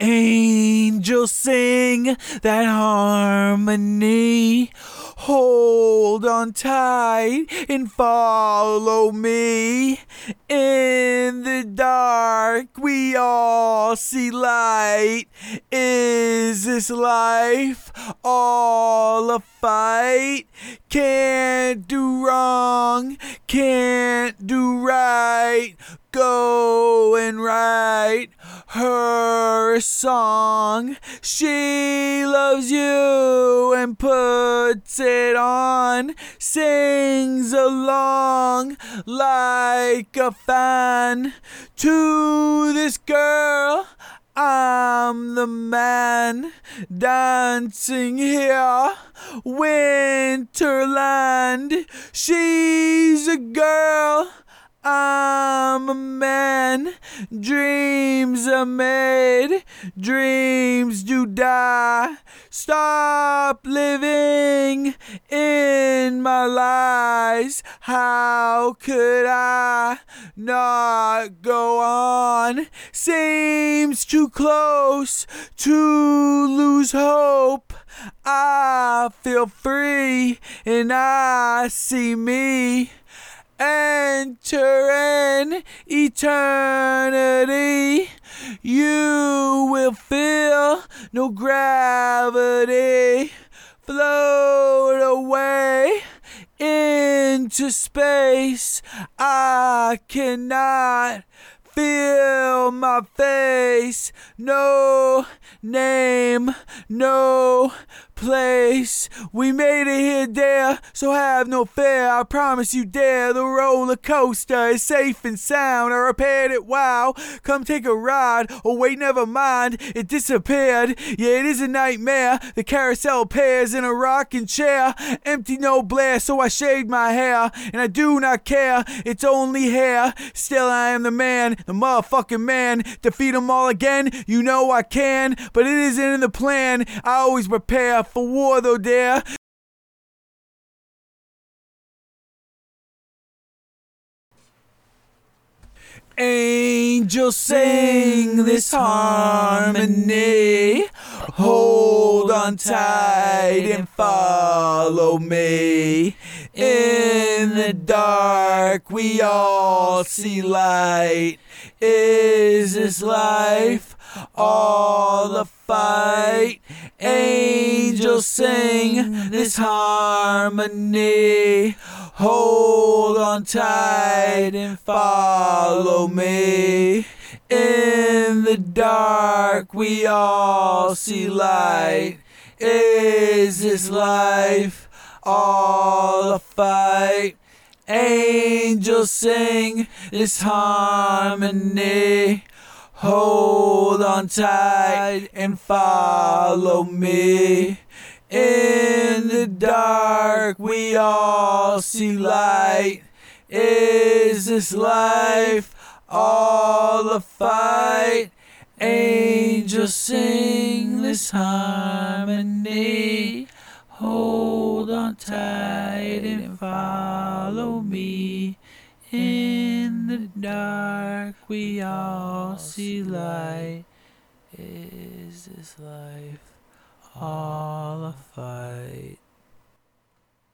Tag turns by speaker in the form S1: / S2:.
S1: Angels sing that harmony. Hold on tight and follow me. In the dark, we all see light. Is this life all a fight? Can't do wrong, can't do right. Go and write her song. She loves you and puts it on, sings along like a fan to this girl. I'm the man dancing here, Winterland. She's a girl. I'm a man, dreams are made, dreams do die. Stop living in my lies. How could I not go on? Seems too close to lose hope. I feel free and I see me enter in eternity. You will feel no gravity. Float away into space. I cannot feel my face. No name, no place. We made it here, dare, so have no fear. I promise you, dare. The roller coaster is safe and sound. I repaired it, wow. Come take a ride. Oh, wait, never mind. It disappeared. Yeah, it is a nightmare. The carousel pairs in a rocking chair. Empty, no blare, so I shaved my hair. And I do not care. It's only hair. Still, I am the man, the motherfucking man. Defeat them all again. You know I can, but it isn't in the plan. I always prepare for war, though, dear. Angels sing this harmony. Hold on tight and follow me. In the dark, we all see light. Is this life all the fight? Angels sing this harmony. Hold on tight and follow me. In the dark, we all see light. Is this life all a fight? Angels sing this harmony. Hold on tight and follow me. In the dark, we all see light. Is this life all a fight? Angels sing this harmony. Hold on tight and follow me. In the dark, we all see light. Is this life all a fight?